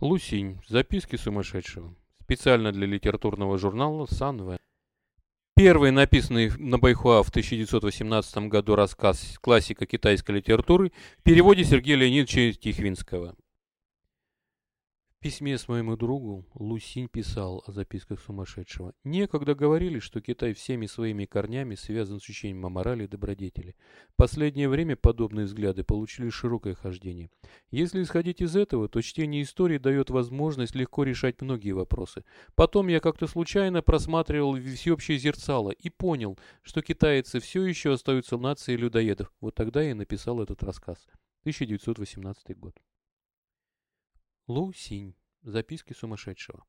Лусинь. Записки сумасшедшего. Специально для литературного журнала «Сан-Вен». Первый написанный на Байхуа в 1918 году рассказ классика китайской литературы в переводе Сергея Леонидовича Тихвинского. В письме своему другу Лусинь писал о записках сумасшедшего. Некогда говорили, что Китай всеми своими корнями связан с учением о морали и добродетели. В последнее время подобные взгляды получили широкое хождение. Если исходить из этого, то чтение истории дает возможность легко решать многие вопросы. Потом я как-то случайно просматривал всеобщее зерцало и понял, что китайцы все еще остаются нацией людоедов. Вот тогда я написал этот рассказ. 1918 год. Лу Синь. Записки сумасшедшего.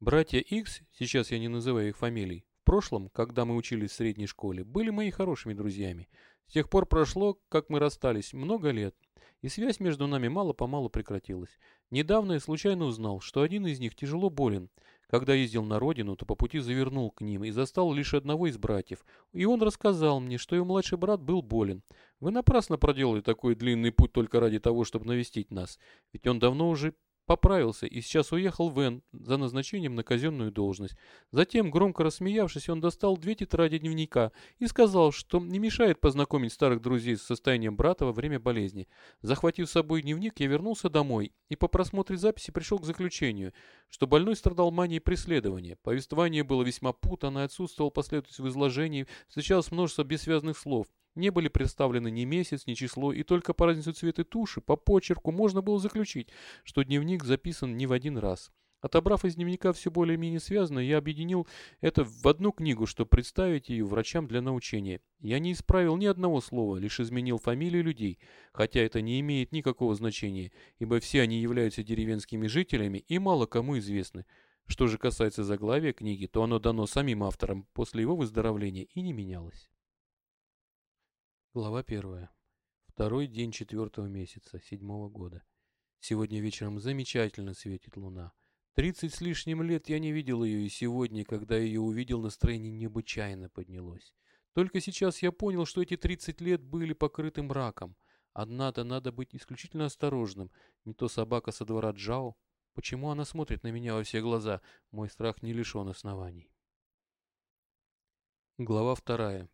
Братья Икс, сейчас я не называю их фамилий, в прошлом, когда мы учились в средней школе, были моими хорошими друзьями. С тех пор прошло, как мы расстались, много лет, и связь между нами мало-помалу прекратилась. Недавно я случайно узнал, что один из них тяжело болен. Когда ездил на родину, то по пути завернул к ним и застал лишь одного из братьев. И он рассказал мне, что его младший брат был болен. Вы напрасно проделали такой длинный путь только ради того, чтобы навестить нас. Ведь он давно уже поправился и сейчас уехал в Н за назначением на казенную должность. Затем, громко рассмеявшись, он достал две тетради дневника и сказал, что не мешает познакомить старых друзей с состоянием брата во время болезни. Захватив с собой дневник, я вернулся домой и по просмотре записи пришел к заключению, что больной страдал манией преследования. Повествование было весьма путано, отсутствовал последовательность в изложении, встречалось множество бессвязных слов. Не были представлены ни месяц, ни число, и только по разнице цвета туши, по почерку можно было заключить, что дневник записан не в один раз. Отобрав из дневника все более-менее связанное, я объединил это в одну книгу, чтобы представить ее врачам для научения. Я не исправил ни одного слова, лишь изменил фамилии людей, хотя это не имеет никакого значения, ибо все они являются деревенскими жителями и мало кому известны. Что же касается заглавия книги, то оно дано самим автором после его выздоровления и не менялось. Глава первая. Второй день четвертого месяца, седьмого года. Сегодня вечером замечательно светит луна. Тридцать с лишним лет я не видел ее, и сегодня, когда ее увидел, настроение необычайно поднялось. Только сейчас я понял, что эти тридцать лет были покрыты мраком. Однако надо быть исключительно осторожным. Не то собака со двора Джао. Почему она смотрит на меня во все глаза? Мой страх не лишен оснований. Глава вторая.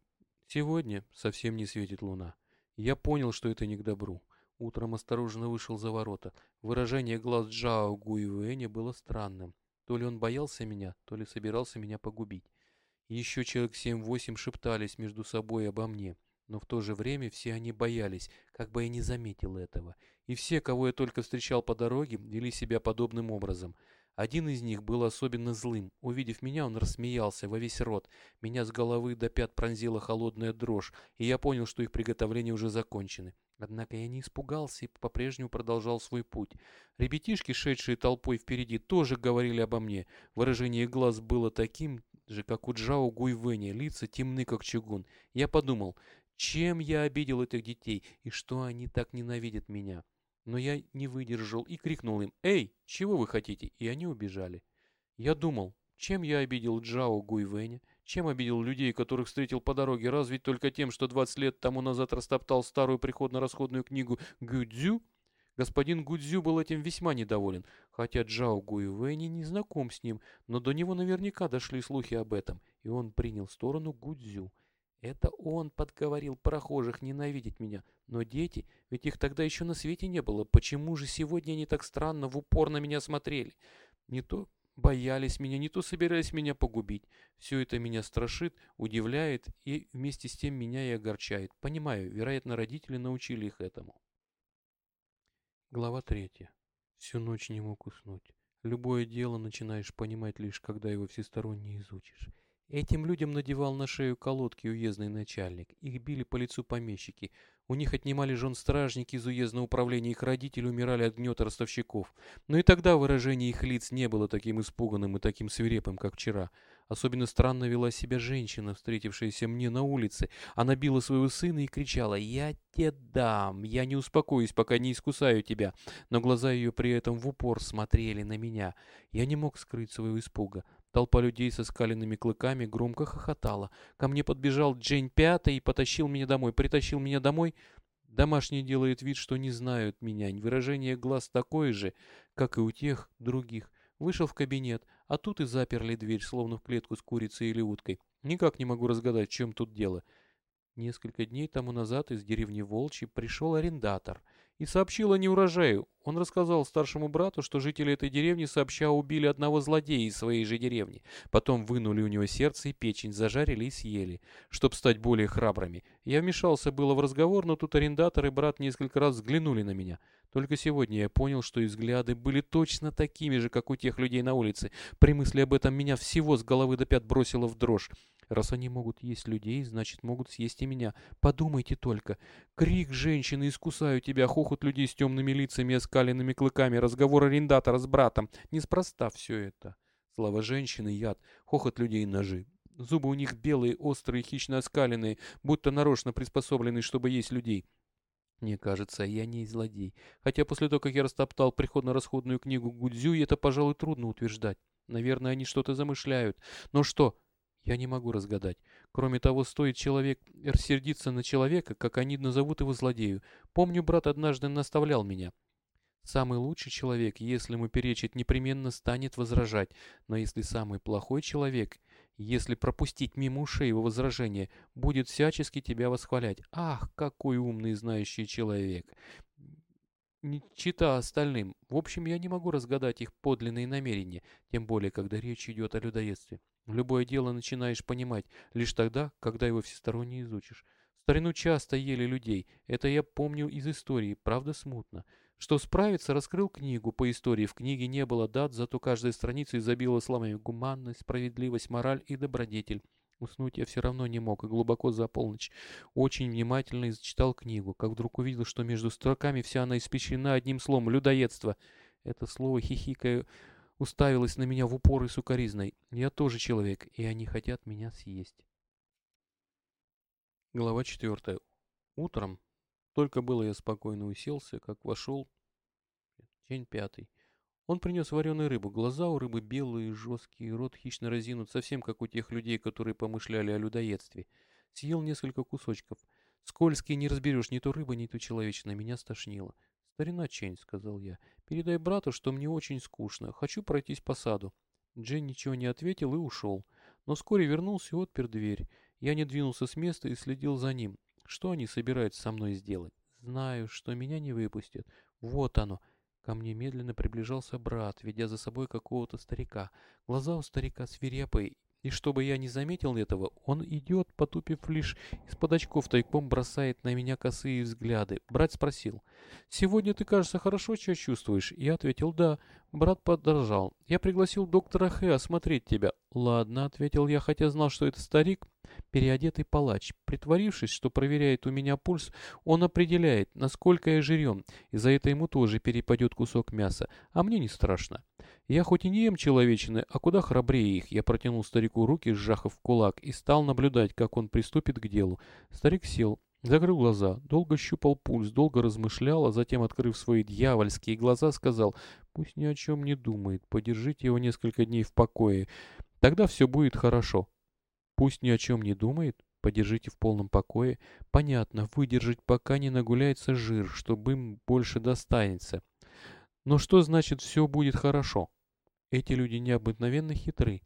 Сегодня совсем не светит луна. Я понял, что это не к добру. Утром осторожно вышел за ворота. Выражение глаз Джао Гуйвэня было странным. То ли он боялся меня, то ли собирался меня погубить. Еще человек семь-восемь шептались между собой обо мне. Но в то же время все они боялись, как бы я не заметил этого. И все, кого я только встречал по дороге, вели себя подобным образом – один из них был особенно злым. Увидев меня, он рассмеялся во весь рот. Меня с головы до пят пронзила холодная дрожь, и я понял, что их приготовления уже закончены. Однако я не испугался и по-прежнему продолжал свой путь. Ребятишки, шедшие толпой впереди, тоже говорили обо мне. Выражение глаз было таким же, как у Джао Гуйвэня, лица темны, как чугун. Я подумал, чем я обидел этих детей, и что они так ненавидят меня. Но я не выдержал и крикнул им «Эй, чего вы хотите?» И они убежали. Я думал, чем я обидел Джао Гуйвэня, чем обидел людей, которых встретил по дороге, разве только тем, что 20 лет тому назад растоптал старую приходно-расходную книгу Гудзю? Господин Гудзю был этим весьма недоволен, хотя Джао Гуйвэни не знаком с ним, но до него наверняка дошли слухи об этом, и он принял сторону Гудзю. Это он подговорил прохожих ненавидеть меня. Но дети, ведь их тогда еще на свете не было. Почему же сегодня они так странно в упор на меня смотрели? Не то боялись меня, не то собирались меня погубить. Все это меня страшит, удивляет и вместе с тем меня и огорчает. Понимаю, вероятно, родители научили их этому. Глава третья. Всю ночь не мог уснуть. Любое дело начинаешь понимать лишь, когда его всесторонне изучишь. Этим людям надевал на шею колодки уездный начальник. Их били по лицу помещики. У них отнимали жен стражники из уездного управления, их родители умирали от гнета ростовщиков. Но и тогда выражение их лиц не было таким испуганным и таким свирепым, как вчера. Особенно странно вела себя женщина, встретившаяся мне на улице. Она била своего сына и кричала «Я тебе дам! Я не успокоюсь, пока не искусаю тебя!» Но глаза ее при этом в упор смотрели на меня. Я не мог скрыть своего испуга. Толпа людей со скаленными клыками громко хохотала. Ко мне подбежал Джейн Пятый и потащил меня домой. Притащил меня домой. Домашний делает вид, что не знают меня. Выражение глаз такое же, как и у тех других. Вышел в кабинет, а тут и заперли дверь, словно в клетку с курицей или уткой. Никак не могу разгадать, в чем тут дело. Несколько дней тому назад из деревни Волчий пришел арендатор и сообщил о неурожае. Он рассказал старшему брату, что жители этой деревни сообща убили одного злодея из своей же деревни. Потом вынули у него сердце и печень, зажарили и съели, чтобы стать более храбрыми. Я вмешался было в разговор, но тут арендатор и брат несколько раз взглянули на меня. Только сегодня я понял, что и взгляды были точно такими же, как у тех людей на улице. При мысли об этом меня всего с головы до пят бросило в дрожь. Раз они могут есть людей, значит могут съесть и меня. Подумайте только. Крик женщины «Искусаю тебя!» Хохот людей с темными лицами и оскаленными клыками. Разговор арендатора с братом. Неспроста все это. Слова женщины — яд. Хохот людей — ножи. Зубы у них белые, острые, хищно оскаленные, будто нарочно приспособленные, чтобы есть людей. Мне кажется, я не злодей. Хотя после того, как я растоптал приходно-расходную книгу Гудзю, это, пожалуй, трудно утверждать. Наверное, они что-то замышляют. Но что? Я не могу разгадать. Кроме того, стоит человек рассердиться на человека, как они назовут его злодею. Помню, брат однажды наставлял меня. Самый лучший человек, если ему перечить, непременно станет возражать. Но если самый плохой человек, если пропустить мимо ушей его возражения, будет всячески тебя восхвалять. Ах, какой умный и знающий человек! Не чита остальным. В общем, я не могу разгадать их подлинные намерения, тем более, когда речь идет о людоедстве. Любое дело начинаешь понимать лишь тогда, когда его всесторонне изучишь. В старину часто ели людей, это я помню из истории, правда смутно. Что справиться, раскрыл книгу по истории. В книге не было дат, зато каждая страница изобила словами гуманность, справедливость, мораль и добродетель. Уснуть я все равно не мог, и глубоко за полночь очень внимательно изчитал книгу, как вдруг увидел, что между строками вся она испещрена одним словом «людоедство». Это слово, хихикая, уставилась на меня в упор и сукоризной. Я тоже человек, и они хотят меня съесть. Глава четвертая. Утром, только было я спокойно уселся, как вошел день пятый. Он принес вареную рыбу. Глаза у рыбы белые, жесткие, рот хищно разинут, совсем как у тех людей, которые помышляли о людоедстве. Съел несколько кусочков. Скользкий, не разберешь ни то рыба, ни то человечина. Меня стошнило. «Старина Чень», — сказал я, — «передай брату, что мне очень скучно. Хочу пройтись по саду». Джен ничего не ответил и ушел. Но вскоре вернулся и отпер дверь. Я не двинулся с места и следил за ним. Что они собираются со мной сделать? Знаю, что меня не выпустят. Вот оно. Ко мне медленно приближался брат, ведя за собой какого-то старика. Глаза у старика свирепые и чтобы я не заметил этого, он идет, потупив лишь из-под очков, тайком бросает на меня косые взгляды. Брат спросил, «Сегодня ты, кажется, хорошо себя чувствуешь?» Я ответил, «Да». Брат подоржал. «Я пригласил доктора Хэ осмотреть тебя». «Ладно», — ответил я, хотя знал, что это старик, переодетый палач. Притворившись, что проверяет у меня пульс, он определяет, насколько я жирен, и за это ему тоже перепадет кусок мяса, а мне не страшно. Я хоть и не ем человечины, а куда храбрее их. Я протянул старику руки, сжав в кулак, и стал наблюдать, как он приступит к делу. Старик сел, закрыл глаза, долго щупал пульс, долго размышлял, а затем, открыв свои дьявольские глаза, сказал, «Пусть ни о чем не думает, подержите его несколько дней в покое, тогда все будет хорошо». «Пусть ни о чем не думает, подержите в полном покое. Понятно, выдержать, пока не нагуляется жир, чтобы им больше достанется. Но что значит «все будет хорошо»? Эти люди необыкновенно хитры.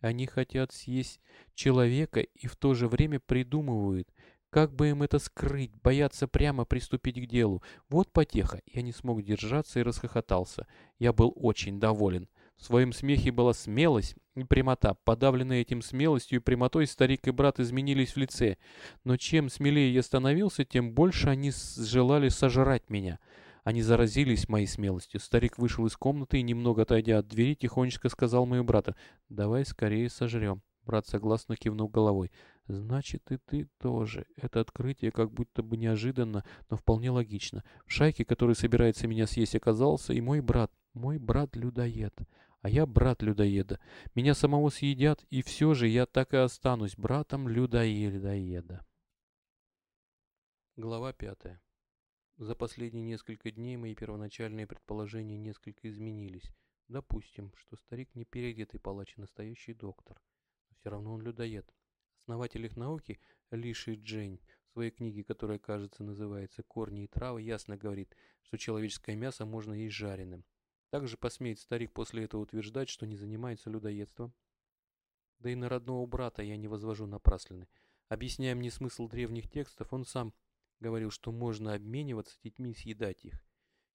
Они хотят съесть человека и в то же время придумывают, как бы им это скрыть, боятся прямо приступить к делу. Вот потеха. Я не смог держаться и расхохотался. Я был очень доволен. В своем смехе была смелость и прямота. Подавленные этим смелостью и прямотой старик и брат изменились в лице. Но чем смелее я становился, тем больше они желали сожрать меня. Они заразились моей смелостью. Старик вышел из комнаты и, немного отойдя от двери, тихонечко сказал моему брату, «Давай скорее сожрем». Брат согласно кивнул головой. «Значит, и ты тоже». Это открытие как будто бы неожиданно, но вполне логично. В шайке, который собирается меня съесть, оказался и мой брат. Мой брат-людоед. А я брат людоеда. Меня самого съедят, и все же я так и останусь братом людоеда. Глава пятая. За последние несколько дней мои первоначальные предположения несколько изменились. Допустим, что старик не переодетый палач, а настоящий доктор. Но все равно он людоед. Основатель их науки, Ли Ши Джень, В своей книге, которая, кажется, называется «Корни и травы», ясно говорит, что человеческое мясо можно есть жареным. Также посмеет старик после этого утверждать, что не занимается людоедством. Да и на родного брата я не возвожу напраслины. Объясняя мне смысл древних текстов, он сам говорил, что можно обмениваться детьми и съедать их.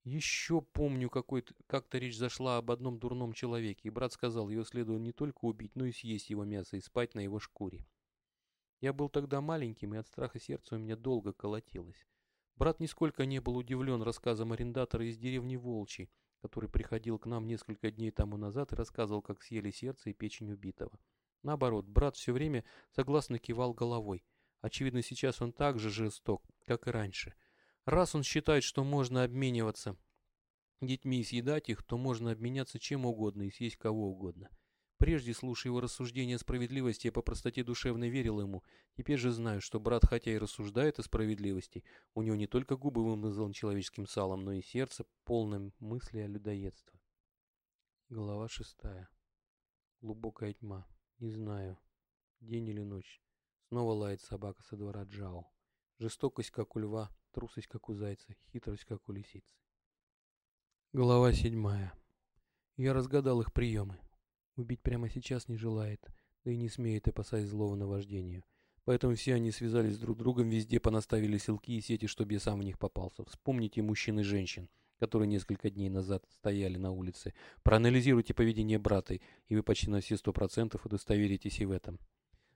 Еще помню, как-то речь зашла об одном дурном человеке, и брат сказал, его следует не только убить, но и съесть его мясо и спать на его шкуре. Я был тогда маленьким, и от страха сердце у меня долго колотилось. Брат нисколько не был удивлен рассказом арендатора из деревни Волчий, который приходил к нам несколько дней тому назад и рассказывал, как съели сердце и печень убитого. Наоборот, брат все время согласно кивал головой. Очевидно, сейчас он так же жесток, как и раньше – Раз он считает, что можно обмениваться детьми и съедать их, то можно обменяться чем угодно и съесть кого угодно. Прежде, слушая его рассуждения о справедливости, я по простоте душевной верил ему. Теперь же знаю, что брат, хотя и рассуждает о справедливости, у него не только губы вымазаны человеческим салом, но и сердце, полное мысли о людоедстве. Глава шестая. Глубокая тьма. Не знаю, день или ночь. Снова лает собака со двора Джао. Жестокость, как у льва, трусость, как у зайца, хитрость, как у лисицы. Глава седьмая. Я разгадал их приемы. Убить прямо сейчас не желает, да и не смеет, опасаясь злого наваждения. Поэтому все они связались друг с другом, везде понаставили селки и сети, чтобы я сам в них попался. Вспомните мужчин и женщин, которые несколько дней назад стояли на улице. Проанализируйте поведение брата, и вы почти на все сто процентов удостоверитесь и в этом.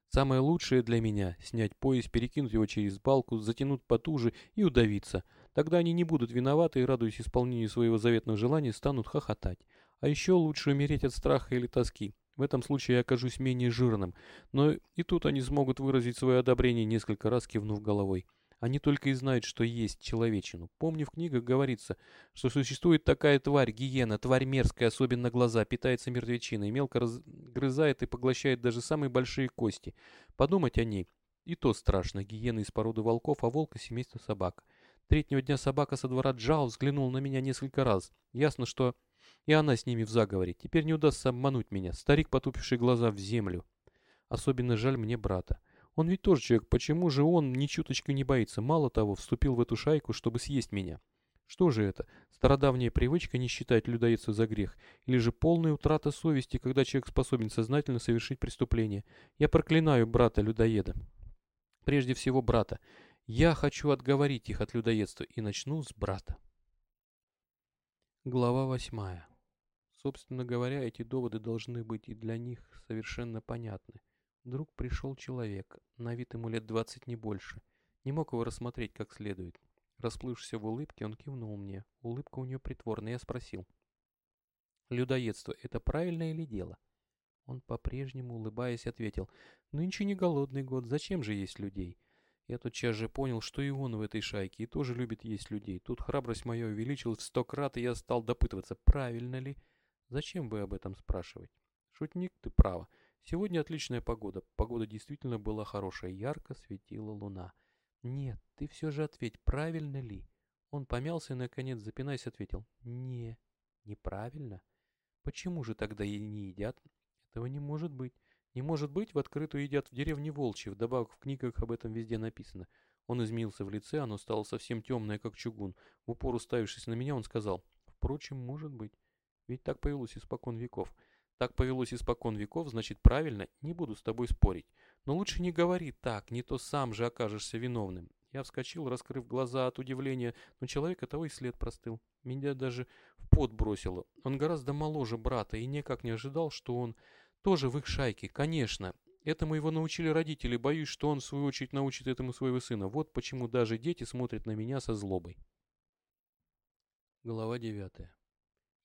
Самое лучшее для меня – снять пояс, перекинуть его через балку, затянуть потуже и удавиться. Тогда они не будут виноваты и, радуясь исполнению своего заветного желания, станут хохотать. А еще лучше умереть от страха или тоски. В этом случае я окажусь менее жирным. Но и тут они смогут выразить свое одобрение, несколько раз кивнув головой. Они только и знают, что есть человечину. Помню, в книгах говорится, что существует такая тварь, гиена, тварь мерзкая, особенно глаза, питается мертвечиной, мелко разгрызает и поглощает даже самые большие кости. Подумать о ней. И то страшно. Гиена из породы волков, а волка семейства собак. Третьего дня собака со двора Джао взглянула на меня несколько раз. Ясно, что и она с ними в заговоре. Теперь не удастся обмануть меня. Старик, потупивший глаза в землю. Особенно жаль мне брата. Он ведь тоже человек, почему же он ни чуточки не боится? Мало того, вступил в эту шайку, чтобы съесть меня. Что же это? Стародавняя привычка не считать людоедство за грех? Или же полная утрата совести, когда человек способен сознательно совершить преступление? Я проклинаю брата-людоеда. Прежде всего брата. Я хочу отговорить их от людоедства и начну с брата. Глава восьмая. Собственно говоря, эти доводы должны быть и для них совершенно понятны. Вдруг пришел человек, на вид ему лет двадцать не больше. Не мог его рассмотреть как следует. Расплывшись в улыбке, он кивнул мне. Улыбка у нее притворная. Я спросил. «Людоедство — это правильное или дело?» Он по-прежнему, улыбаясь, ответил. «Нынче не голодный год. Зачем же есть людей?» Я тотчас же понял, что и он в этой шайке, и тоже любит есть людей. Тут храбрость моя увеличилась в сто крат, и я стал допытываться, правильно ли? Зачем бы об этом спрашивать? Шутник, ты права. Сегодня отличная погода. Погода действительно была хорошая, ярко светила луна. Нет, ты все же ответь, правильно ли? Он помялся и, наконец, запинаясь, ответил. Не, неправильно. Почему же тогда и не едят? Этого не может быть. Не может быть, в открытую едят в деревне Волчьи, вдобавок в книгах об этом везде написано. Он изменился в лице, оно стало совсем темное, как чугун. В упор уставившись на меня, он сказал, впрочем, может быть. Ведь так повелось испокон веков. Так повелось испокон веков, значит правильно, не буду с тобой спорить. Но лучше не говори так, не то сам же окажешься виновным. Я вскочил, раскрыв глаза от удивления, но человека того и след простыл. Меня даже в пот бросило. Он гораздо моложе брата и никак не ожидал, что он тоже в их шайке. Конечно, этому его научили родители, боюсь, что он в свою очередь научит этому своего сына. Вот почему даже дети смотрят на меня со злобой. Глава девятая.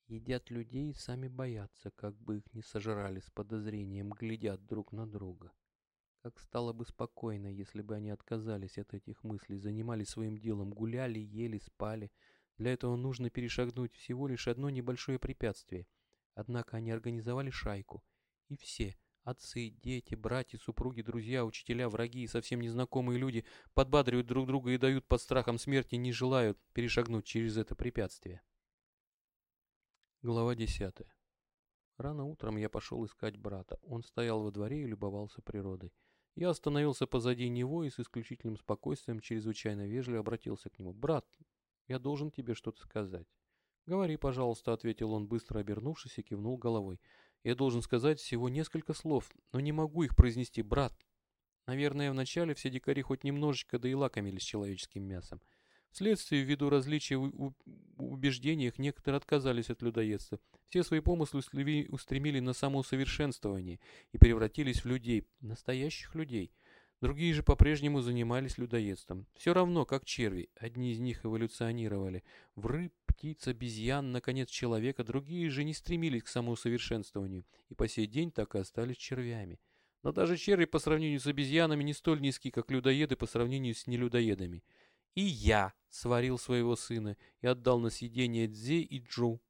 Едят людей и сами боятся, как бы их не сожрали, с подозрением глядят друг на друга. Как стало бы спокойно, если бы они отказались от этих мыслей, занимались своим делом, гуляли, ели, спали. Для этого нужно перешагнуть всего лишь одно небольшое препятствие. Однако они организовали шайку. И все, отцы, дети, братья, супруги, друзья, учителя, враги и совсем незнакомые люди подбадривают друг друга и дают под страхом смерти, не желают перешагнуть через это препятствие. Глава 10. Рано утром я пошел искать брата. Он стоял во дворе и любовался природой. Я остановился позади него и с исключительным спокойствием, чрезвычайно вежливо обратился к нему. «Брат, я должен тебе что-то сказать». «Говори, пожалуйста», — ответил он, быстро обернувшись и кивнул головой. «Я должен сказать всего несколько слов, но не могу их произнести, брат». Наверное, вначале все дикари хоть немножечко да и лакомились человеческим мясом. Вследствие, ввиду различий в убеждениях, некоторые отказались от людоедства. Все свои помыслы устремили на самоусовершенствование и превратились в людей, настоящих людей. Другие же по-прежнему занимались людоедством. Все равно, как черви. Одни из них эволюционировали в рыб, птиц, обезьян, наконец человека, другие же не стремились к самоусовершенствованию и по сей день так и остались червями. Но даже черви по сравнению с обезьянами не столь низки, как людоеды по сравнению с нелюдоедами. И я сварил своего сына и отдал на съедение Дзе и Джу,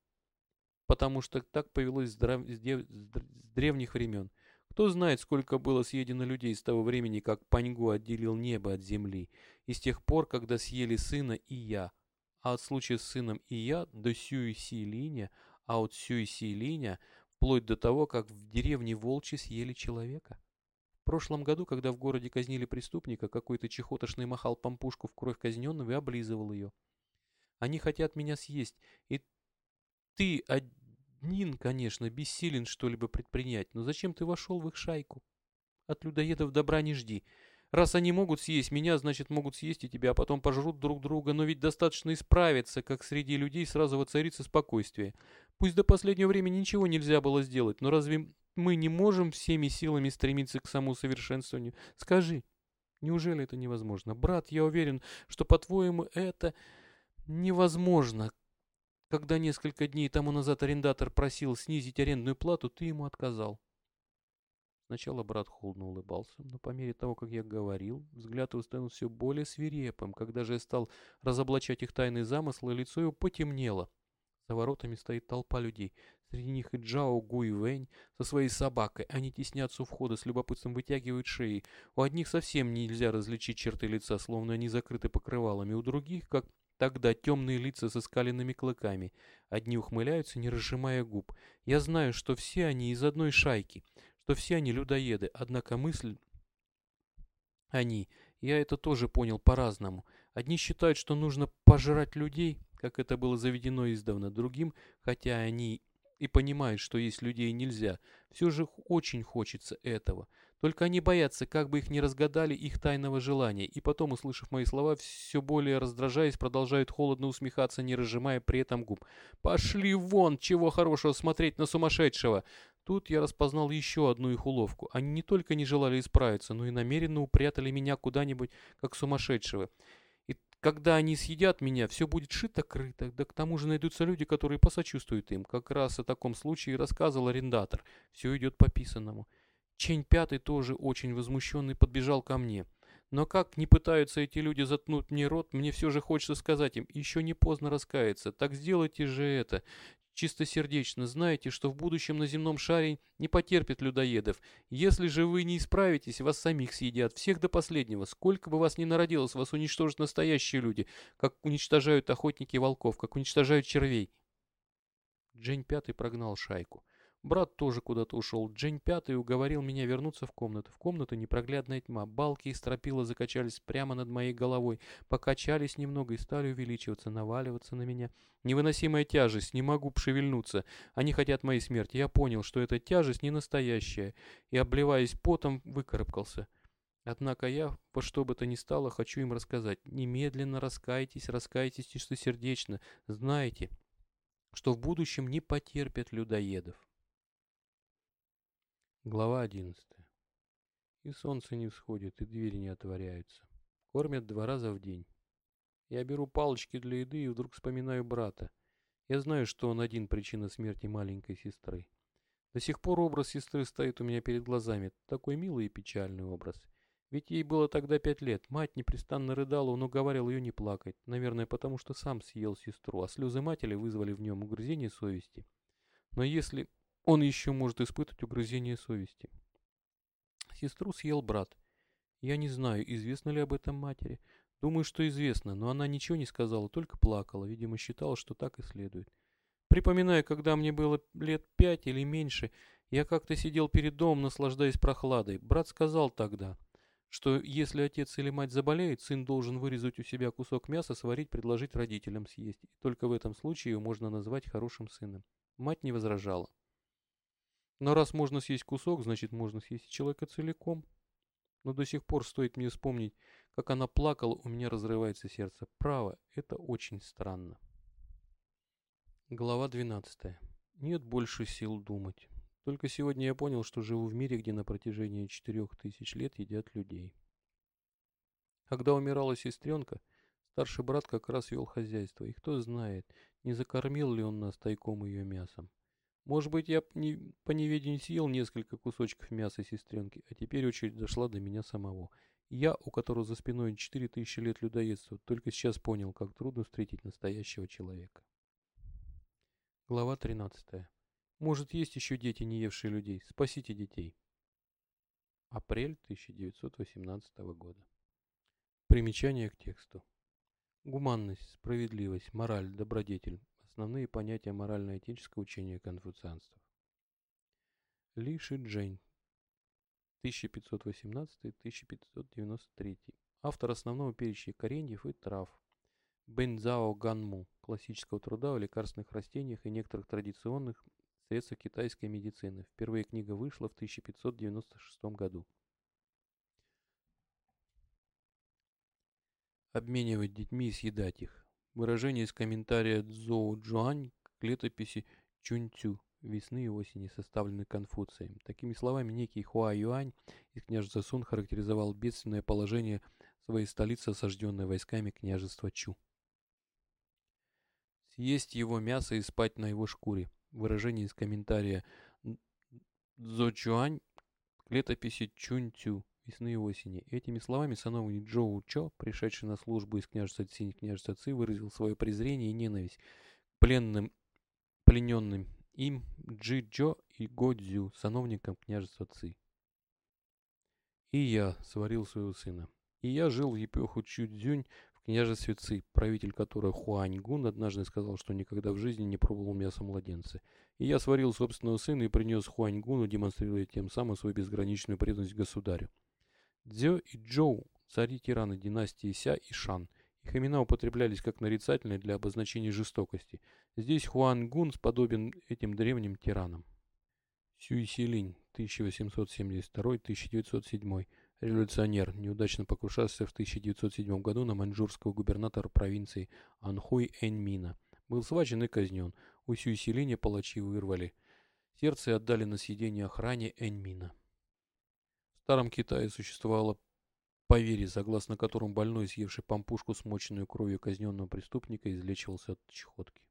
потому что так повелось с, драв... с, дев... с древних времен. Кто знает, сколько было съедено людей с того времени, как Паньгу отделил небо от земли, и с тех пор, когда съели сына и я. А от случая с сыном и я до Сюй-Си-Линя, а от Сюй-Си-Линя вплоть до того, как в деревне Волчи съели человека. В прошлом году, когда в городе казнили преступника, какой-то чехотошный махал помпушку в кровь казненного и облизывал ее. Они хотят меня съесть, и ты один, конечно, бессилен что-либо предпринять, но зачем ты вошел в их шайку? От людоедов добра не жди. Раз они могут съесть меня, значит могут съесть и тебя, а потом пожрут друг друга, но ведь достаточно исправиться, как среди людей сразу воцарится спокойствие. Пусть до последнего времени ничего нельзя было сделать, но разве мы не можем всеми силами стремиться к самоусовершенствованию. Скажи, неужели это невозможно? Брат, я уверен, что, по-твоему, это невозможно. Когда несколько дней тому назад арендатор просил снизить арендную плату, ты ему отказал. Сначала брат холодно улыбался, но по мере того, как я говорил, взгляд его становился все более свирепым. Когда же я стал разоблачать их тайные замыслы, лицо его потемнело. За воротами стоит толпа людей. Среди них и Джао Гуй Вэнь со своей собакой. Они теснятся у входа, с любопытством вытягивают шеи. У одних совсем нельзя различить черты лица, словно они закрыты покрывалами. У других, как тогда, темные лица со скаленными клыками. Одни ухмыляются, не разжимая губ. Я знаю, что все они из одной шайки, что все они людоеды. Однако мысль... Они... Я это тоже понял по-разному. Одни считают, что нужно пожрать людей, как это было заведено издавна. Другим, хотя они и понимают, что есть людей нельзя, все же очень хочется этого. Только они боятся, как бы их не разгадали их тайного желания, и потом, услышав мои слова, все более раздражаясь, продолжают холодно усмехаться, не разжимая при этом губ. «Пошли вон! Чего хорошего смотреть на сумасшедшего!» Тут я распознал еще одну их уловку. Они не только не желали исправиться, но и намеренно упрятали меня куда-нибудь, как сумасшедшего. Когда они съедят меня, все будет шито-крыто, да к тому же найдутся люди, которые посочувствуют им. Как раз о таком случае рассказывал арендатор. Все идет по писанному. Чень Пятый тоже очень возмущенный подбежал ко мне. Но как не пытаются эти люди заткнуть мне рот, мне все же хочется сказать им, еще не поздно раскаяться. Так сделайте же это чистосердечно знаете, что в будущем на земном шаре не потерпит людоедов. Если же вы не исправитесь, вас самих съедят, всех до последнего. Сколько бы вас ни народилось, вас уничтожат настоящие люди, как уничтожают охотники волков, как уничтожают червей. Джень Пятый прогнал шайку. Брат тоже куда-то ушел. Джень Пятый уговорил меня вернуться в комнату. В комнату непроглядная тьма. Балки и стропила закачались прямо над моей головой. Покачались немного и стали увеличиваться, наваливаться на меня. Невыносимая тяжесть, не могу пошевельнуться. Они хотят моей смерти. Я понял, что эта тяжесть не настоящая. И, обливаясь потом, выкарабкался. Однако я, по что бы то ни стало, хочу им рассказать. Немедленно раскайтесь, раскайтесь чистосердечно. Знаете, что в будущем не потерпят людоедов. Глава 11. И солнце не всходит, и двери не отворяются. Кормят два раза в день. Я беру палочки для еды и вдруг вспоминаю брата. Я знаю, что он один причина смерти маленькой сестры. До сих пор образ сестры стоит у меня перед глазами. Такой милый и печальный образ. Ведь ей было тогда пять лет. Мать непрестанно рыдала, он уговаривал ее не плакать. Наверное, потому что сам съел сестру, а слезы матери вызвали в нем угрызение совести. Но если он еще может испытывать угрызение совести. Сестру съел брат. Я не знаю, известно ли об этом матери. Думаю, что известно, но она ничего не сказала, только плакала. Видимо, считала, что так и следует. Припоминаю, когда мне было лет пять или меньше, я как-то сидел перед домом, наслаждаясь прохладой. Брат сказал тогда, что если отец или мать заболеет, сын должен вырезать у себя кусок мяса, сварить, предложить родителям съесть. И только в этом случае его можно назвать хорошим сыном. Мать не возражала. Но раз можно съесть кусок, значит можно съесть человека целиком. Но до сих пор стоит мне вспомнить, как она плакала, у меня разрывается сердце. Право, это очень странно. Глава 12. Нет больше сил думать. Только сегодня я понял, что живу в мире, где на протяжении четырех тысяч лет едят людей. Когда умирала сестренка, старший брат как раз вел хозяйство, и кто знает, не закормил ли он нас тайком ее мясом. Может быть, я по неведению съел несколько кусочков мяса сестренки, а теперь очередь дошла до меня самого. Я, у которого за спиной четыре тысячи лет людоедства, только сейчас понял, как трудно встретить настоящего человека. Глава 13. Может, есть еще дети, не евшие людей. Спасите детей. Апрель 1918 года. Примечание к тексту. Гуманность, справедливость, мораль, добродетель – основные понятия морально-этического учения конфуцианцев. Ли Ши Джейн, 1518-1593. Автор основного перечня кореньев и трав. Бензао Ганму, классического труда о лекарственных растениях и некоторых традиционных Средства китайской медицины. Впервые книга вышла в 1596 году. Обменивать детьми и съедать их. Выражение из комментария Цзоу Джуань к летописи Чунцю весны и осени, составленной Конфуцием. Такими словами, некий Хуа Юань из княжества Сун характеризовал бедственное положение своей столицы, осажденной войсками княжества Чу. Съесть его мясо и спать на его шкуре выражение из комментария Цзочуань к летописи Чунцю весны и осени. Этими словами сановник Джоу Чо, пришедший на службу из княжества Цинь княжества Ци, выразил свое презрение и ненависть к пленным, плененным им Джи Джо и Го Цзю, сановникам княжества Ци. И я сварил своего сына. И я жил в эпоху Чудзюнь Княжестве Ци, правитель которой Хуань Гун, однажды сказал, что никогда в жизни не пробовал мясо младенца. И я сварил собственного сына и принес Хуань Гуну, демонстрируя тем самым свою безграничную преданность государю. Дзё и Джоу – цари-тираны династии Ся и Шан. Их имена употреблялись как нарицательные для обозначения жестокости. Здесь Хуан Гун сподобен этим древним тиранам. Сюй Силинь, 1872-1907 Революционер, неудачно покушался в 1907 году на маньчжурского губернатора провинции Анхуй Эньмина. Был схвачен и казнен. У Сюйселиня палачи вырвали. Сердце отдали на съедение охране Эньмина. Старом Китае существовало поверье, согласно которому больной, съевший пампушку, смоченную кровью казненного преступника, излечивался от чехотки.